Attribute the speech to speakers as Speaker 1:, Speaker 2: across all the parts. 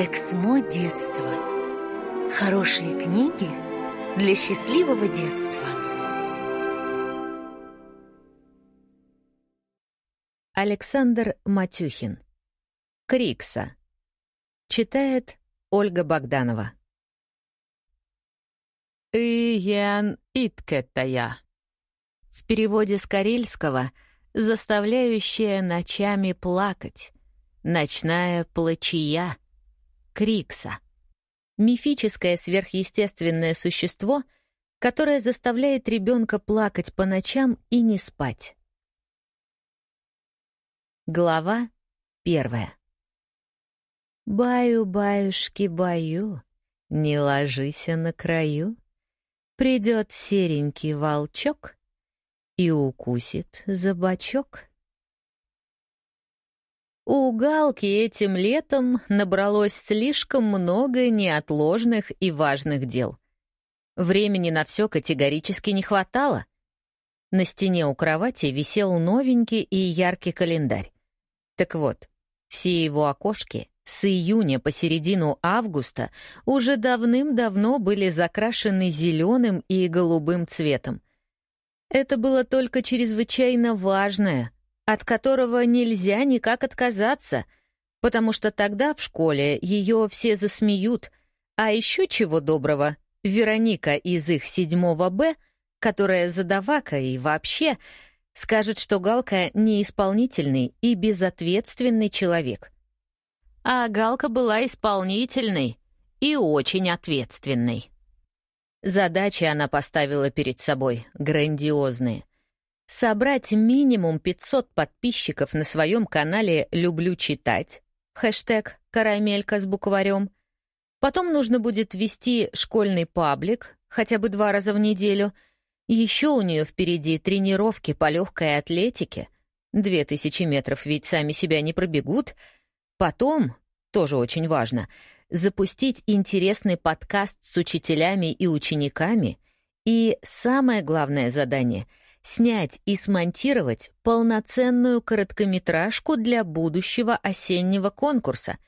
Speaker 1: Эксмо детства. Хорошие книги для счастливого детства.
Speaker 2: Александр Матюхин. Крикса. Читает Ольга Богданова.
Speaker 3: «Иен иткетая».
Speaker 2: В переводе с карельского «заставляющая ночами плакать», «ночная плачия», Крикса. Мифическое сверхъестественное существо, которое заставляет ребенка плакать по ночам и не спать. Глава первая. Баю-баюшки, баю, не ложись на краю. Придет серенький волчок и укусит за бочок. У Галки этим летом набралось слишком много неотложных и важных дел. Времени на все категорически не хватало. На стене у кровати висел новенький и яркий календарь. Так вот, все его окошки с июня по середину августа уже давным-давно были закрашены зеленым и голубым цветом. Это было только чрезвычайно важное — от которого нельзя никак отказаться, потому что тогда в школе ее все засмеют, а еще чего доброго, Вероника из их седьмого Б, которая задавака и вообще, скажет, что Галка неисполнительный и безответственный человек. А Галка была исполнительной и очень ответственной. Задачи она поставила перед собой, грандиозные собрать минимум 500 подписчиков на своем канале «Люблю читать», хэштег «Карамелька с букварем». Потом нужно будет вести школьный паблик, хотя бы два раза в неделю. Еще у нее впереди тренировки по легкой атлетике. Две тысячи метров ведь сами себя не пробегут. Потом, тоже очень важно, запустить интересный подкаст с учителями и учениками. И самое главное задание — снять и смонтировать полноценную короткометражку для будущего осеннего конкурса.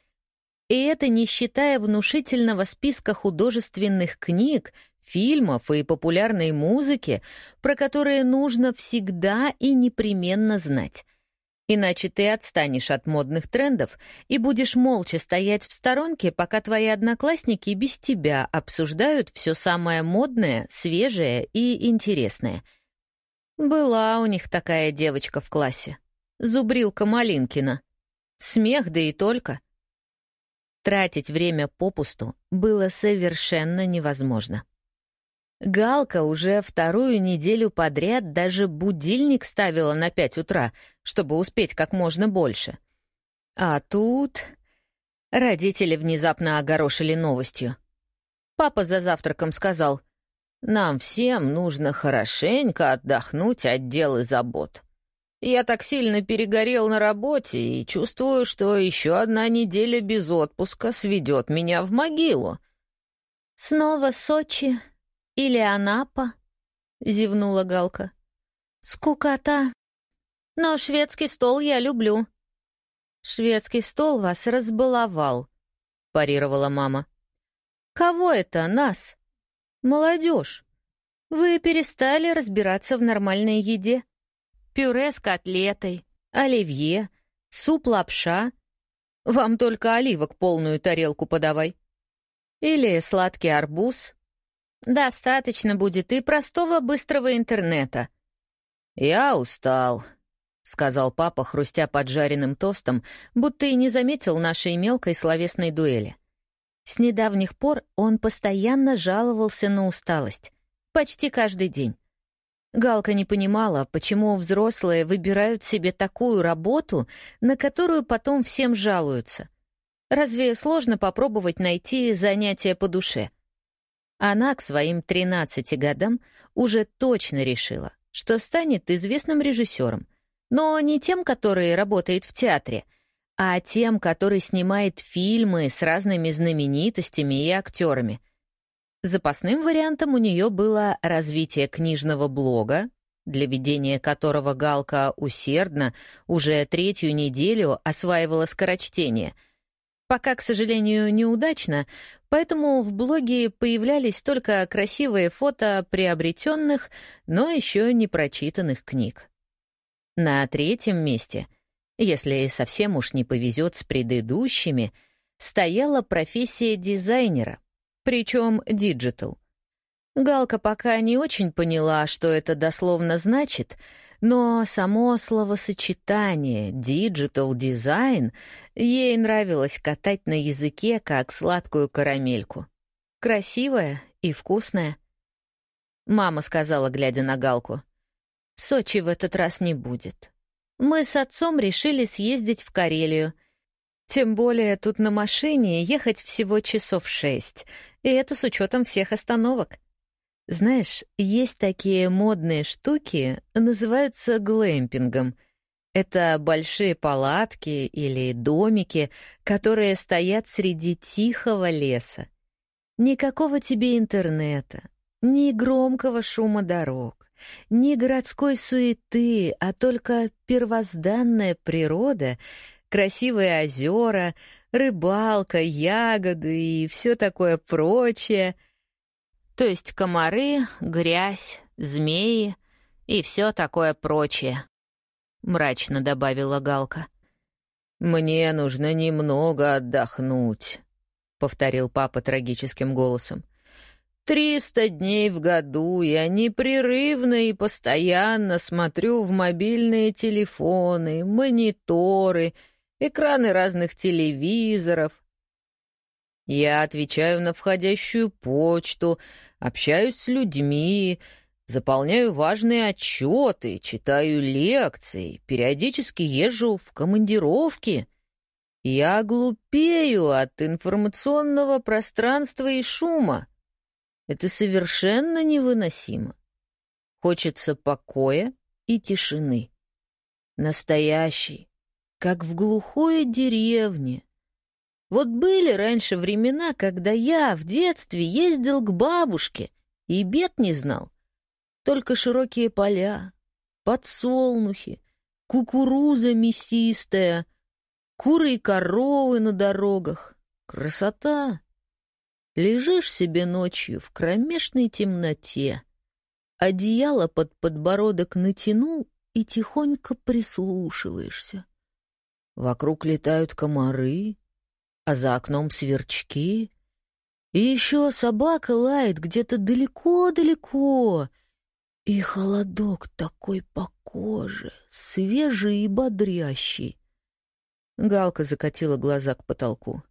Speaker 2: И это не считая внушительного списка художественных книг, фильмов и популярной музыки, про которые нужно всегда и непременно знать. Иначе ты отстанешь от модных трендов и будешь молча стоять в сторонке, пока твои одноклассники без тебя обсуждают все самое модное, свежее и интересное — была у них такая девочка в классе. Зубрилка Малинкина. Смех, да и только. Тратить время попусту было совершенно невозможно. Галка уже вторую неделю подряд даже будильник ставила на пять утра, чтобы успеть как можно больше. А тут... Родители внезапно огорошили новостью. Папа за завтраком сказал — нам всем нужно хорошенько отдохнуть от дел и забот. Я так сильно перегорел на работе и чувствую, что еще одна неделя без отпуска сведет меня в могилу. «Снова Сочи или Анапа?» — зевнула Галка. «Скукота. Но шведский стол я люблю». «Шведский стол вас разбаловал», — парировала мама. «Кого это, нас?» Молодежь, вы перестали разбираться в нормальной еде. Пюре с котлетой, оливье, суп-лапша. Вам только оливок полную тарелку подавай. Или сладкий арбуз. Достаточно будет и простого быстрого интернета. «Я устал», — сказал папа, хрустя поджаренным тостом, будто и не заметил нашей мелкой словесной дуэли. С недавних пор он постоянно жаловался на усталость. Почти каждый день. Галка не понимала, почему взрослые выбирают себе такую работу, на которую потом всем жалуются. Разве сложно попробовать найти занятие по душе? Она к своим 13 годам уже точно решила, что станет известным режиссером, но не тем, который работает в театре — а тем, который снимает фильмы с разными знаменитостями и актерами. Запасным вариантом у нее было развитие книжного блога, для ведения которого Галка усердно уже третью неделю осваивала скорочтение. Пока, к сожалению, неудачно, поэтому в блоге появлялись только красивые фото приобретенных, но еще не прочитанных книг. На третьем месте, если совсем уж не повезет с предыдущими, стояла профессия дизайнера, причем digital. Галка пока не очень поняла, что это дословно значит — но само словосочетание «digital дизайн» ей нравилось катать на языке, как сладкую карамельку. Красивая и вкусная. Мама сказала, глядя на Галку, «Сочи в этот раз не будет. Мы с отцом решили съездить в Карелию. Тем более тут на машине ехать всего часов шесть, и это с учетом всех остановок». Знаешь, есть такие модные штуки, называются глэмпингом. Это большие палатки или домики, которые стоят среди тихого леса. Никакого тебе интернета, ни громкого шума дорог, ни городской суеты, а только первозданная природа, красивые озера, рыбалка, ягоды и все такое прочее — то есть комары, грязь, змеи и все такое прочее», — мрачно добавила Галка. «Мне нужно немного отдохнуть», — повторил папа трагическим голосом. «Триста дней в году я непрерывно и постоянно смотрю в мобильные телефоны, мониторы, экраны разных телевизоров, я отвечаю на входящую почту, общаюсь с людьми, заполняю важные отчеты, читаю лекции, периодически езжу в командировки. Я глупею от информационного пространства и шума. Это совершенно невыносимо. Хочется покоя и тишины. Настоящий, как в глухой деревне, вот были раньше времена, когда я в детстве ездил к бабушке и бед не знал. Только широкие поля, подсолнухи, кукуруза мясистая, куры и коровы на дорогах. Красота! Лежишь себе ночью в кромешной темноте, одеяло под подбородок натянул и тихонько прислушиваешься. Вокруг летают комары, а за окном сверчки. И еще собака лает где-то далеко-далеко. И холодок такой по коже, свежий и бодрящий. Галка закатила глаза к потолку.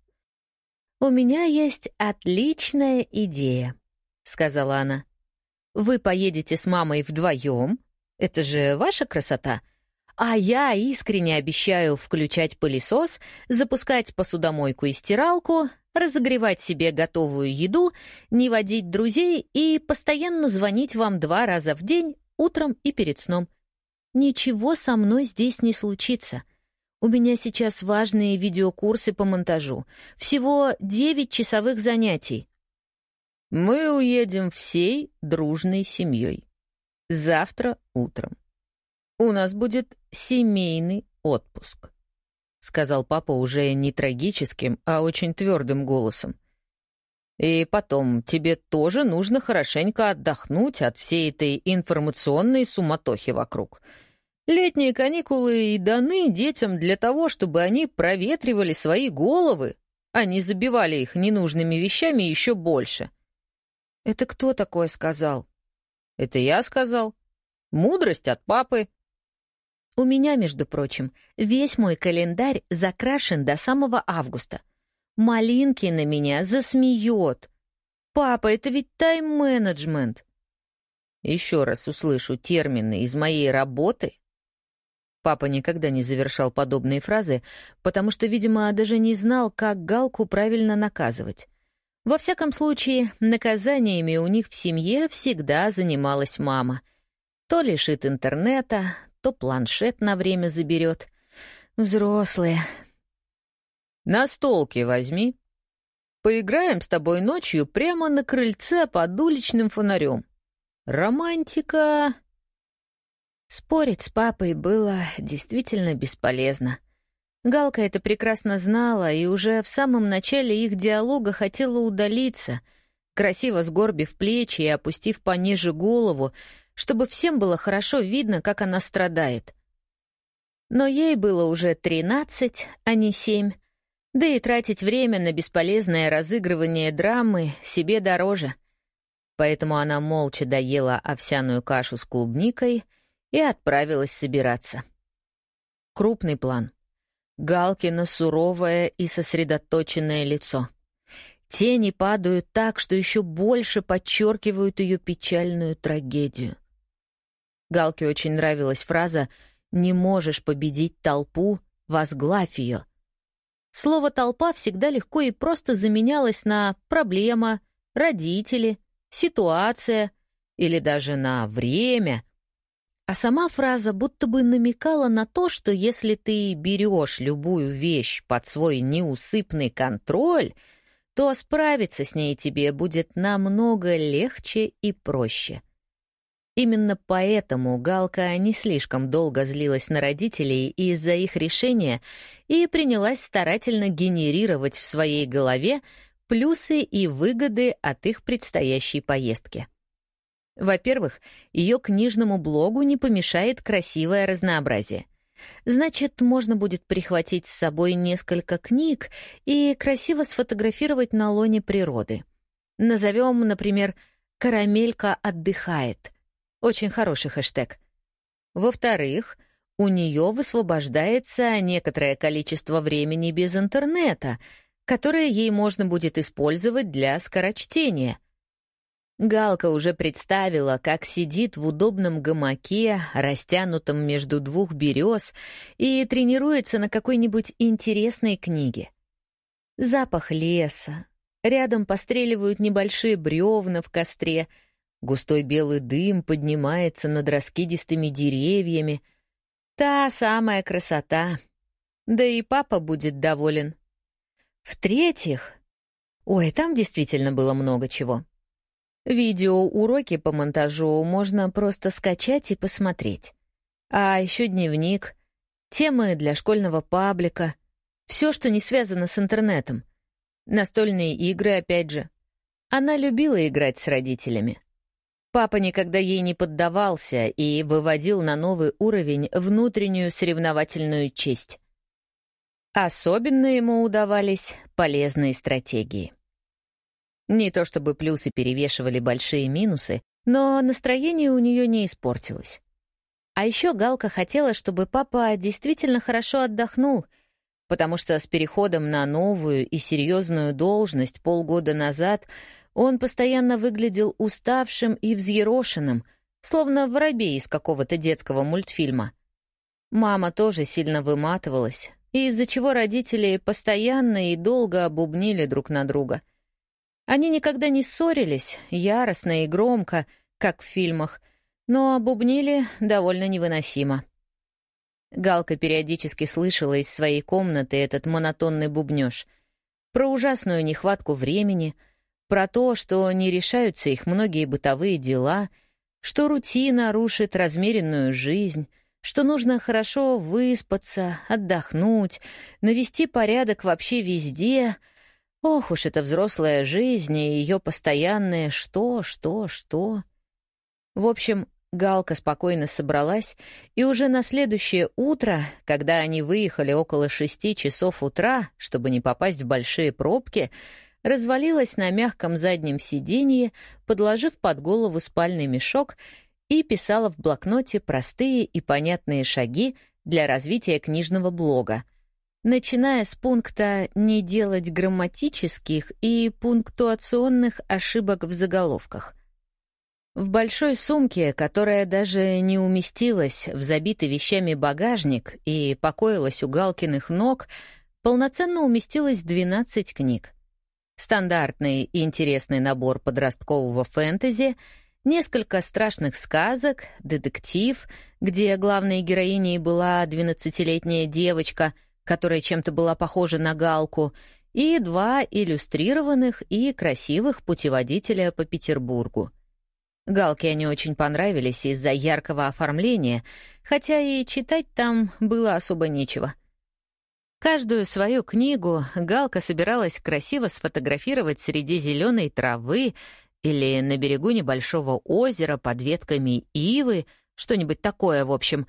Speaker 2: «У меня есть отличная идея», — сказала она. «Вы поедете с мамой вдвоем. Это же ваша красота. А я искренне обещаю включать пылесос, запускать посудомойку и стиралку, разогревать себе готовую еду, не водить друзей и постоянно звонить вам два раза в день, утром и перед сном. Ничего со мной здесь не случится. У меня сейчас важные видеокурсы по монтажу. Всего 9 часовых занятий. Мы уедем всей дружной семьей. Завтра утром. У нас будет семейный отпуск», — сказал папа уже не трагическим, а очень твердым голосом. «И потом, тебе тоже нужно хорошенько отдохнуть от всей этой информационной суматохи вокруг. Летние каникулы и даны детям для того, чтобы они проветривали свои головы, а не забивали их ненужными вещами еще больше». «Это кто такое сказал?» «Это я сказал. Мудрость от папы», у меня, между прочим, весь мой календарь закрашен до самого августа. Малинки на меня засмеет. Папа, это ведь тайм-менеджмент. Еще раз услышу термины из моей работы. Папа никогда не завершал подобные фразы, потому что, видимо, даже не знал, как Галку правильно наказывать. Во всяком случае, наказаниями у них в семье всегда занималась мама. То лишит интернета, то планшет на время заберет. Взрослые. На столке возьми. Поиграем с тобой ночью прямо на крыльце под уличным фонарем. Романтика... Спорить с папой было действительно бесполезно. Галка это прекрасно знала и уже в самом начале их диалога хотела удалиться, красиво сгорбив плечи и опустив пониже голову, чтобы всем было хорошо видно, как она страдает. Но ей было уже тринадцать, а не семь, да и тратить время на бесполезное разыгрывание драмы себе дороже. Поэтому она молча доела овсяную кашу с клубникой и отправилась собираться. Крупный план. Галкино суровое и сосредоточенное лицо. Тени падают так, что еще больше подчеркивают ее печальную трагедию. Галке очень нравилась фраза «Не можешь победить толпу, возглавь ее». Слово «толпа» всегда легко и просто заменялось на «проблема», «родители», «ситуация» или даже на «время». А сама фраза будто бы намекала на то, что если ты берешь любую вещь под свой неусыпный контроль, то справиться с ней тебе будет намного легче и проще. Именно поэтому Галка не слишком долго злилась на родителей из-за их решения и принялась старательно генерировать в своей голове плюсы и выгоды от их предстоящей поездки. Во-первых, ее книжному блогу не помешает красивое разнообразие. Значит, можно будет прихватить с собой несколько книг и красиво сфотографировать на лоне природы. Назовем, например, «Карамелька отдыхает», очень хороший хэштег. Во-вторых, у нее высвобождается некоторое количество времени без интернета, которое ей можно будет использовать для скорочтения. Галка уже представила, как сидит в удобном гамаке, растянутом между двух берез, и тренируется на какой-нибудь интересной книге. Запах леса. Рядом постреливают небольшие бревна в костре — Густой белый дым поднимается над раскидистыми деревьями. Та самая красота. Да и папа будет доволен. В-третьих... Ой, там действительно было много чего. Видеоуроки по монтажу можно просто скачать и посмотреть. А еще дневник, темы для школьного паблика, все, что не связано с интернетом. Настольные игры, опять же. Она любила играть с родителями. Папа никогда ей не поддавался и выводил на новый уровень внутреннюю соревновательную честь. Особенно ему удавались полезные стратегии. Не то чтобы плюсы перевешивали большие минусы, но настроение у нее не испортилось. А еще Галка хотела, чтобы папа действительно хорошо отдохнул, потому что с переходом на новую и серьезную должность полгода назад — он постоянно выглядел уставшим и взъерошенным, словно воробей из какого-то детского мультфильма. Мама тоже сильно выматывалась, из-за чего родители постоянно и долго обубнили друг на друга. Они никогда не ссорились, яростно и громко, как в фильмах, но обубнили довольно невыносимо. Галка периодически слышала из своей комнаты этот монотонный бубнёж про ужасную нехватку времени — про то, что не решаются их многие бытовые дела, что рутина рушит размеренную жизнь, что нужно хорошо выспаться, отдохнуть, навести порядок вообще везде. Ох уж эта взрослая жизнь и ее постоянное «что, что, что». В общем, Галка спокойно собралась, и уже на следующее утро, когда они выехали около шести часов утра, чтобы не попасть в большие пробки, развалилась на мягком заднем сиденье, подложив под голову спальный мешок и писала в блокноте простые и понятные шаги для развития книжного блога, начиная с пункта «не делать грамматических и пунктуационных ошибок в заголовках». В большой сумке, которая даже не уместилась в забитый вещами багажник и покоилась у Галкиных ног, полноценно уместилось 12 книг стандартный и интересный набор подросткового фэнтези, несколько страшных сказок, детектив, где главной героиней была 12-летняя девочка, которая чем-то была похожа на галку, и два иллюстрированных и красивых путеводителя по Петербургу. Галки они очень понравились из-за яркого оформления, хотя и читать там было особо нечего. Каждую свою книгу Галка собиралась красиво сфотографировать среди зеленой травы или на берегу небольшого озера под ветками ивы, что-нибудь такое, в общем,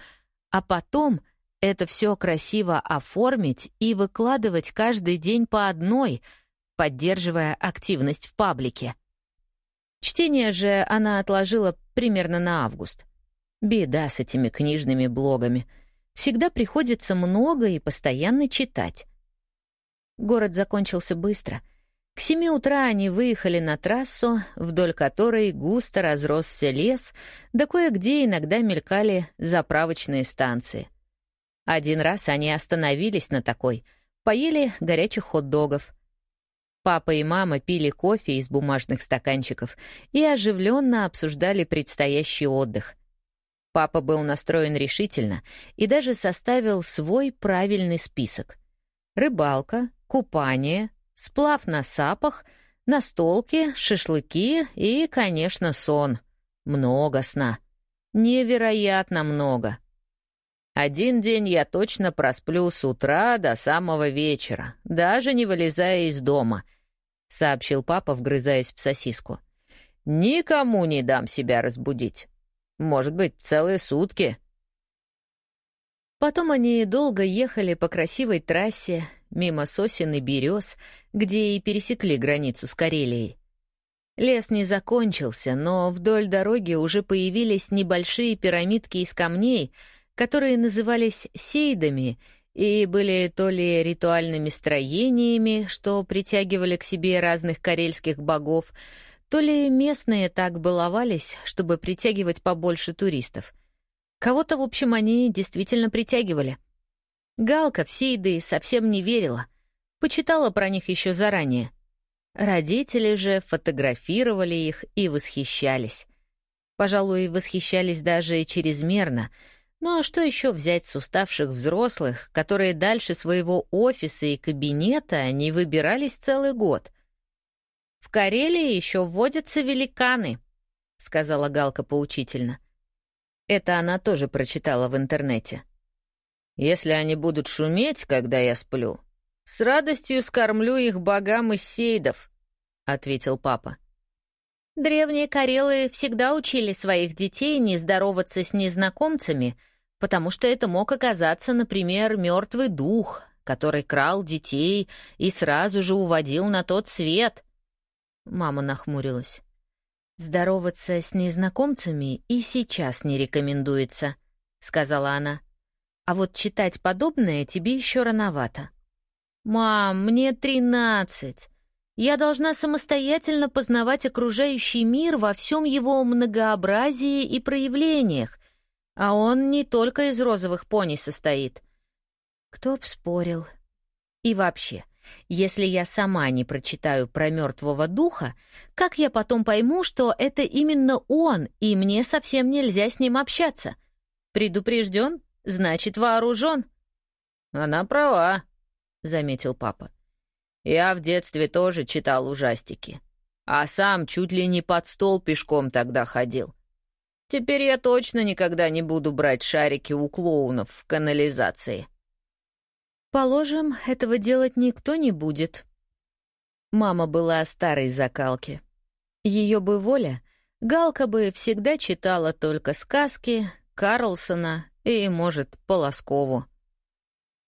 Speaker 2: а потом это все красиво оформить и выкладывать каждый день по одной, поддерживая активность в паблике. Чтение же она отложила примерно на август. Беда с этими книжными блогами. Всегда приходится много и постоянно читать. Город закончился быстро. К семи утра они выехали на трассу, вдоль которой густо разросся лес, да кое-где иногда мелькали заправочные станции. Один раз они остановились на такой, поели горячих хот-догов — Папа и мама пили кофе из бумажных стаканчиков и оживленно обсуждали предстоящий отдых. Папа был настроен решительно и даже составил свой правильный список. Рыбалка, купание, сплав на сапах, настолки, шашлыки и, конечно, сон. Много сна. Невероятно много. Один день я точно просплю с утра до самого вечера, даже не вылезая из дома», — сообщил папа, вгрызаясь в сосиску. «Никому не дам себя разбудить. Может быть, целые сутки». Потом они долго ехали по красивой трассе, мимо сосен и берез, где и пересекли границу с Карелией. Лес не закончился, но вдоль дороги уже появились небольшие пирамидки из камней — которые назывались сейдами и были то ли ритуальными строениями, что притягивали к себе разных карельских богов, то ли местные так баловались, чтобы притягивать побольше туристов. Кого-то, в общем, они действительно притягивали. Галка в сейды совсем не верила, почитала про них еще заранее. Родители же фотографировали их и восхищались. Пожалуй, восхищались даже чрезмерно — ну а что еще взять с уставших взрослых, которые дальше своего офиса и кабинета не выбирались целый год? «В Карелии еще вводятся великаны», — сказала Галка поучительно. Это она тоже прочитала в интернете. «Если они будут шуметь, когда я сплю, с радостью скормлю их богам из сейдов», — ответил папа. Древние карелы всегда учили своих детей не здороваться с незнакомцами — потому что это мог оказаться, например, мертвый дух, который крал детей и сразу же уводил на тот свет. Мама нахмурилась. «Здороваться с незнакомцами и сейчас не рекомендуется», — сказала она. «А вот читать подобное тебе еще рановато». «Мам, мне тринадцать. Я должна самостоятельно познавать окружающий мир во всем его многообразии и проявлениях, а он не только из розовых пони состоит. Кто б спорил. И вообще, если я сама не прочитаю про мертвого духа, как я потом пойму, что это именно он, и мне совсем нельзя с ним общаться? Предупрежден, значит вооружен. Она права, заметил папа. Я в детстве тоже читал ужастики, а сам чуть ли не под стол пешком тогда ходил. Теперь я точно никогда не буду брать шарики у клоунов в канализации. Положим, этого делать никто не будет. Мама была старой закалки. Ее бы воля, Галка бы всегда читала только сказки, Карлсона и, может, Полоскову.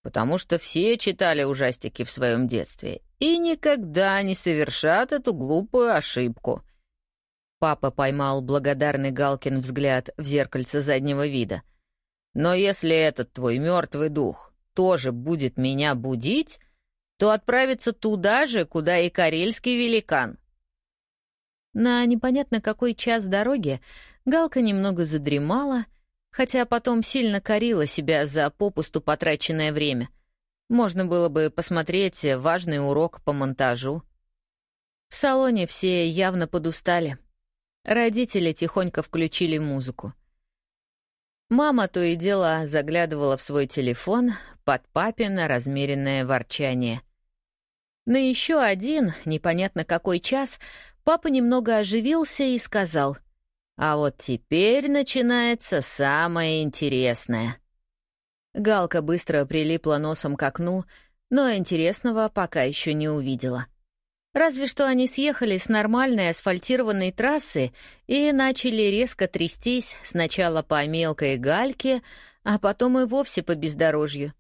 Speaker 2: Потому что все читали ужастики в своем детстве и никогда не совершат эту глупую ошибку — Папа поймал благодарный Галкин взгляд в зеркальце заднего вида. «Но если этот твой мертвый дух тоже будет меня будить, то отправится туда же, куда и карельский великан». На непонятно какой час дороги Галка немного задремала, хотя потом сильно корила себя за попусту потраченное время. Можно было бы посмотреть важный урок по монтажу. В салоне все явно подустали. Родители тихонько включили музыку. Мама то и дело заглядывала в свой телефон под папино размеренное ворчание. На еще один, непонятно какой час, папа немного оживился и сказал, «А вот теперь начинается самое интересное». Галка быстро прилипла носом к окну, но интересного пока еще не увидела. Разве что они съехали с нормальной асфальтированной трассы и начали резко трястись сначала по мелкой гальке, а потом и вовсе по бездорожью.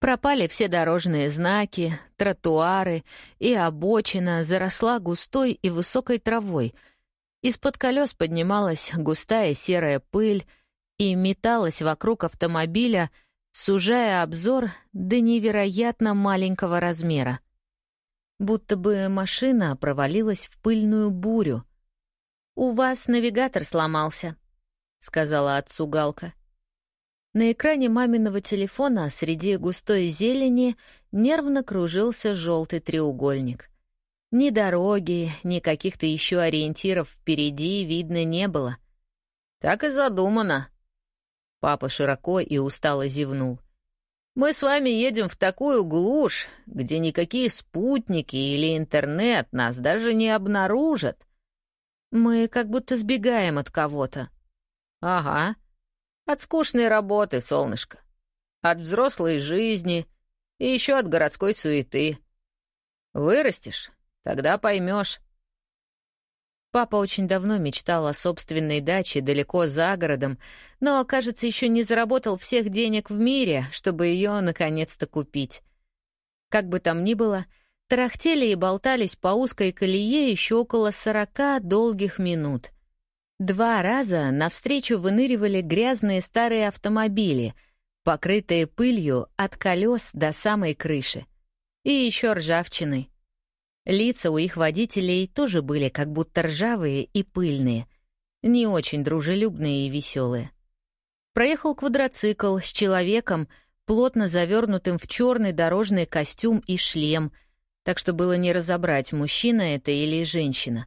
Speaker 2: Пропали все дорожные знаки, тротуары, и обочина заросла густой и высокой травой. Из-под колес поднималась густая серая пыль и металась вокруг автомобиля, сужая обзор до невероятно маленького размера будто бы машина провалилась в пыльную бурю. «У вас навигатор сломался», — сказала отцу Галка. На экране маминого телефона среди густой зелени нервно кружился желтый треугольник. Ни дороги, ни каких-то еще ориентиров впереди видно не было. «Так и задумано». Папа широко и устало зевнул. Мы с вами едем в такую глушь, где никакие спутники или интернет нас даже не обнаружат. Мы как будто сбегаем от кого-то. Ага. От скучной работы, солнышко. От взрослой жизни и еще от городской суеты. Вырастешь, тогда поймешь. Папа очень давно мечтал о собственной даче далеко за городом, но, кажется, еще не заработал всех денег в мире, чтобы ее наконец-то купить. Как бы там ни было, тарахтели и болтались по узкой колее еще около сорока долгих минут. Два раза навстречу выныривали грязные старые автомобили, покрытые пылью от колес до самой крыши. И еще ржавчиной. Лица у их водителей тоже были как будто ржавые и пыльные, не очень дружелюбные и веселые. Проехал квадроцикл с человеком, плотно завернутым в черный дорожный костюм и шлем, так что было не разобрать, мужчина это или женщина.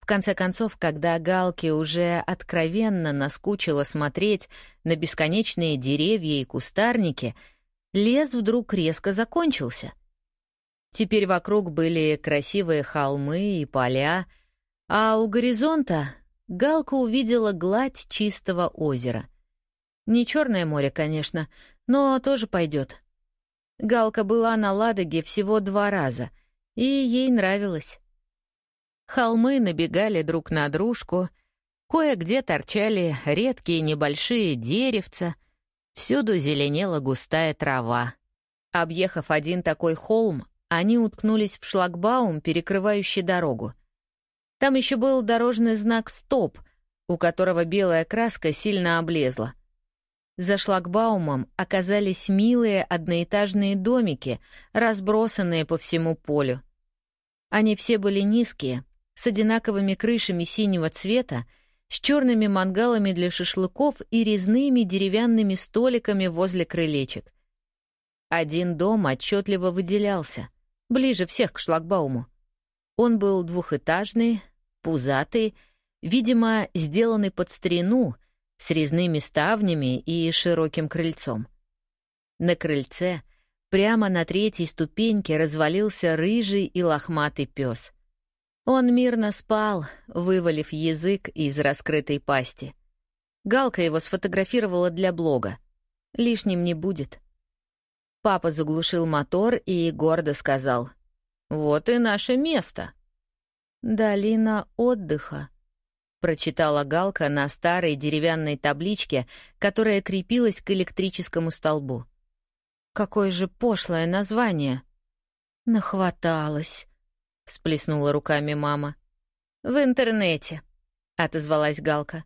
Speaker 2: В конце концов, когда Галке уже откровенно наскучило смотреть на бесконечные деревья и кустарники, лес вдруг резко закончился — Теперь вокруг были красивые холмы и поля, а у горизонта Галка увидела гладь чистого озера. Не Черное море, конечно, но тоже пойдет. Галка была на Ладоге всего два раза, и ей нравилось. Холмы набегали друг на дружку, кое-где торчали редкие небольшие деревца, всюду зеленела густая трава. Объехав один такой холм, они уткнулись в шлагбаум, перекрывающий дорогу. Там еще был дорожный знак «Стоп», у которого белая краска сильно облезла. За шлагбаумом оказались милые одноэтажные домики, разбросанные по всему полю. Они все были низкие, с одинаковыми крышами синего цвета, с черными мангалами для шашлыков и резными деревянными столиками возле крылечек. Один дом отчетливо выделялся — ближе всех к шлагбауму. Он был двухэтажный, пузатый, видимо, сделанный под старину, с резными ставнями и широким крыльцом. На крыльце, прямо на третьей ступеньке, развалился рыжий и лохматый пес. Он мирно спал, вывалив язык из раскрытой пасти. Галка его сфотографировала для блога. Лишним не будет. Папа заглушил мотор и гордо сказал. «Вот и наше место». «Долина отдыха», — прочитала Галка на старой деревянной табличке, которая крепилась к электрическому столбу. «Какое же пошлое название!» «Нахваталась», — всплеснула руками мама. «В интернете», — отозвалась Галка.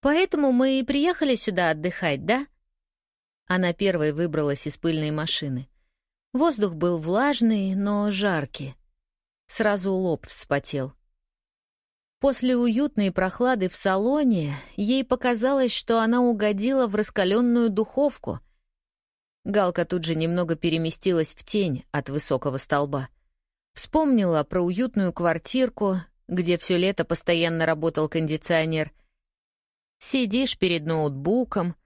Speaker 2: «Поэтому мы и приехали сюда отдыхать, да?» Она первой выбралась из пыльной машины. Воздух был влажный, но жаркий. Сразу лоб вспотел. После уютной прохлады в салоне ей показалось, что она угодила в раскаленную духовку. Галка тут же немного переместилась в тень от высокого столба. Вспомнила про уютную квартирку, где все лето постоянно работал кондиционер. Сидишь перед ноутбуком,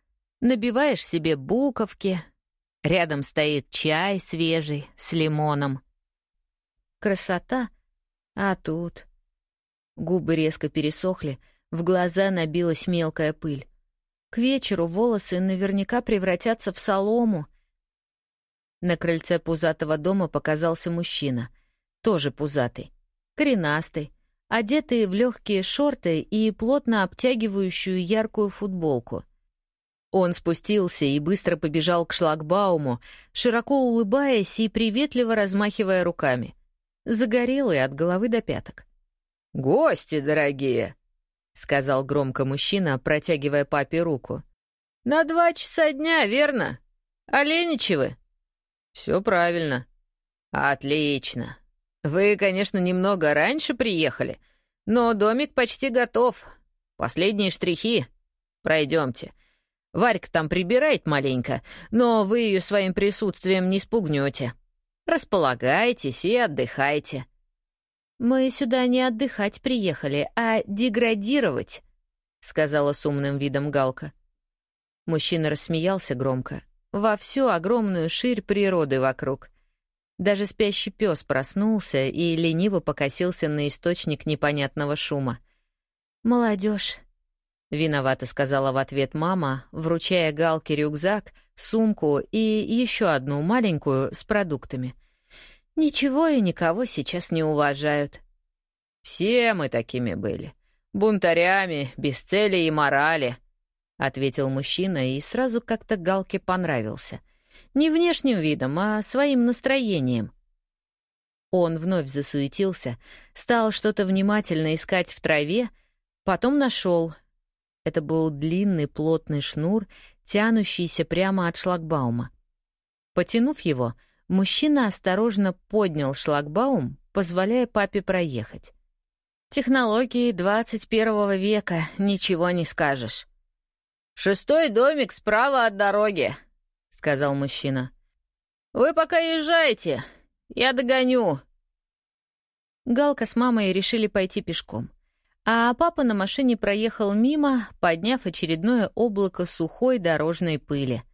Speaker 2: Набиваешь себе буковки, рядом стоит чай свежий с лимоном. Красота, а тут... Губы резко пересохли, в глаза набилась мелкая пыль. К вечеру волосы наверняка превратятся в солому. На крыльце пузатого дома показался мужчина, тоже пузатый, коренастый, одетый в легкие шорты и плотно обтягивающую яркую футболку. Он спустился и быстро побежал к шлагбауму, широко улыбаясь и приветливо размахивая руками. Загорелый от головы до пяток.
Speaker 4: «Гости дорогие!» — сказал громко мужчина, протягивая папе руку. «На два часа дня, верно? Оленичевы?» «Все правильно». «Отлично. Вы, конечно, немного раньше приехали, но домик почти готов. Последние штрихи. Пройдемте. Варька там прибирает маленько, но вы ее своим присутствием не спугнете. Располагайтесь и отдыхайте».
Speaker 2: «Мы сюда не отдыхать приехали, а деградировать», — сказала с умным видом Галка. Мужчина рассмеялся громко, во всю огромную ширь природы вокруг. Даже спящий пес проснулся и лениво покосился на источник непонятного шума. «Молодежь», — виновато сказала в ответ мама, вручая Галке рюкзак, сумку и еще одну маленькую с продуктами. «Ничего и никого сейчас не уважают».
Speaker 4: «Все мы такими были. Бунтарями, без цели и морали», — ответил мужчина и сразу как-то Галке понравился. Не внешним видом, а своим настроением.
Speaker 2: Он вновь засуетился, стал что-то внимательно искать в траве, потом нашел. Это был длинный плотный шнур, тянущийся прямо от шлагбаума. Потянув его, мужчина осторожно поднял шлагбаум, позволяя папе проехать. Технологии 21 века, ничего не скажешь.
Speaker 4: «Шестой домик справа от дороги», — сказал мужчина. «Вы пока езжайте, я догоню».
Speaker 2: Галка с мамой решили пойти пешком, а папа на машине проехал мимо, подняв очередное облако сухой дорожной пыли.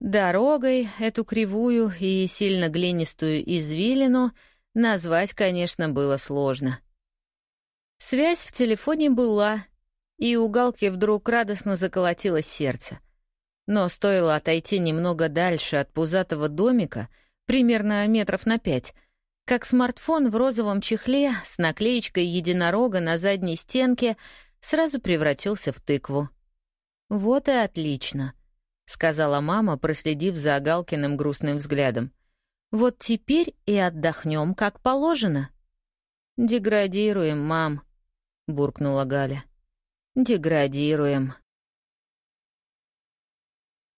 Speaker 2: Дорогой эту кривую и сильно глинистую извилину назвать, конечно, было сложно. Связь в телефоне была, и у Галки вдруг радостно заколотилось сердце. Но стоило отойти немного дальше от пузатого домика, примерно метров на пять, как смартфон в розовом чехле с наклеечкой единорога на задней стенке сразу превратился в тыкву. «Вот и отлично», — сказала мама, проследив за Галкиным грустным взглядом. «Вот теперь и отдохнем, как положено». «Деградируем, мам», — буркнула Галя. «Деградируем»,